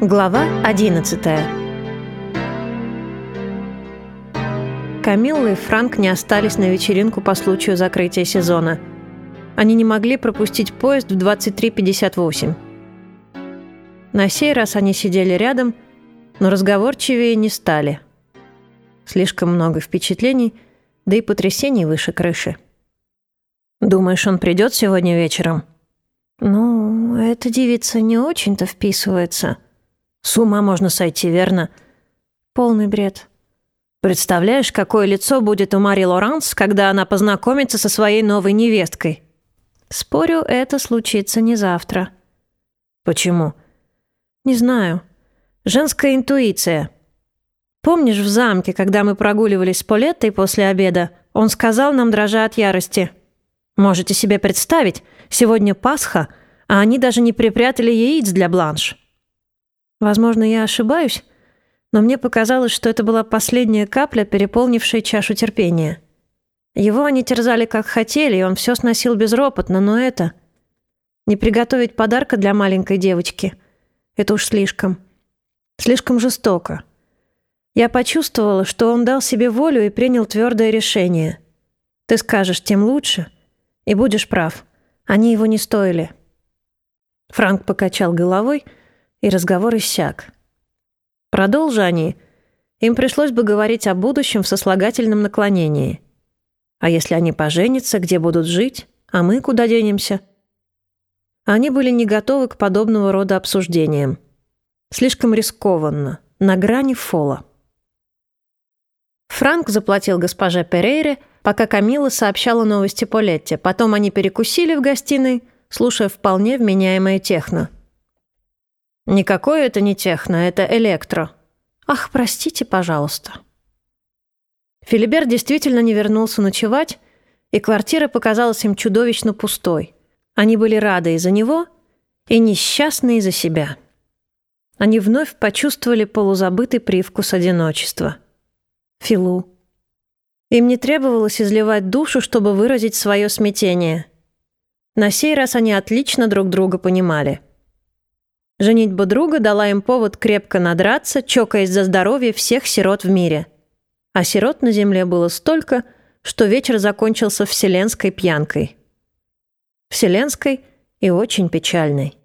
Глава 11 Камилла и Франк не остались на вечеринку по случаю закрытия сезона. Они не могли пропустить поезд в 23.58. На сей раз они сидели рядом, но разговорчивее не стали. Слишком много впечатлений, да и потрясений выше крыши. «Думаешь, он придет сегодня вечером?» «Ну, эта девица не очень-то вписывается», с ума можно сойти, верно? Полный бред. Представляешь, какое лицо будет у Мари Лоранс, когда она познакомится со своей новой невесткой? Спорю, это случится не завтра. Почему? Не знаю. Женская интуиция. Помнишь в замке, когда мы прогуливались с Полеттой после обеда, он сказал нам, дрожа от ярости. Можете себе представить, сегодня Пасха, а они даже не припрятали яиц для бланш. Возможно, я ошибаюсь, но мне показалось, что это была последняя капля, переполнившая чашу терпения. Его они терзали как хотели, и он все сносил безропотно, но это... Не приготовить подарка для маленькой девочки — это уж слишком. Слишком жестоко. Я почувствовала, что он дал себе волю и принял твердое решение. Ты скажешь, тем лучше, и будешь прав. Они его не стоили. Франк покачал головой — и разговор иссяк. Продолжи они, им пришлось бы говорить о будущем в сослагательном наклонении. А если они поженятся, где будут жить, а мы куда денемся? Они были не готовы к подобного рода обсуждениям. Слишком рискованно, на грани фола. Франк заплатил госпоже Перейре, пока Камила сообщала новости Полетте. Потом они перекусили в гостиной, слушая вполне вменяемое техно – Никакое это не техно, это электро. Ах, простите, пожалуйста. Филибер действительно не вернулся ночевать, и квартира показалась им чудовищно пустой. Они были рады из-за него и несчастны из-за себя. Они вновь почувствовали полузабытый привкус одиночества. Филу. Им не требовалось изливать душу, чтобы выразить свое смятение. На сей раз они отлично друг друга понимали – Женитьба друга дала им повод крепко надраться, чокаясь за здоровье всех сирот в мире. А сирот на земле было столько, что вечер закончился вселенской пьянкой. Вселенской и очень печальной.